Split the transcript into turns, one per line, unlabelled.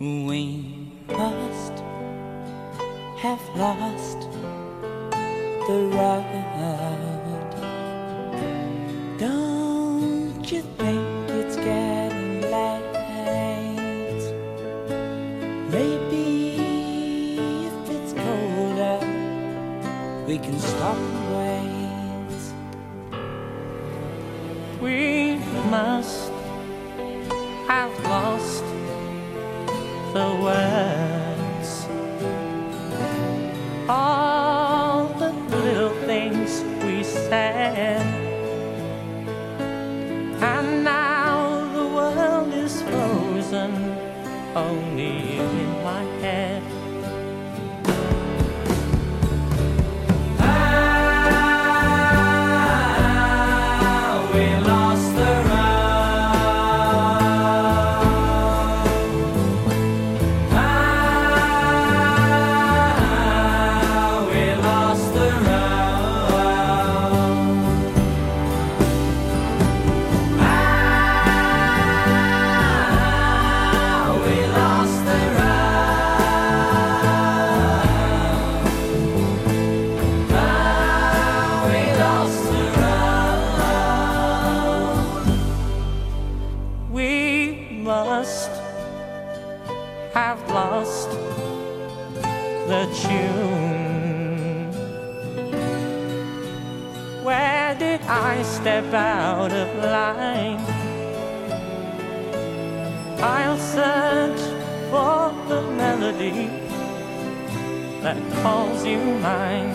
We must have lost the road. Don't you think it's getting late? Maybe if it's colder, we can stop and wait. We must have lost the words. All the little things we said. And now the world is frozen, only in my head. Have lost the tune. Where did I step out of line? I'll search for the melody that calls you mine.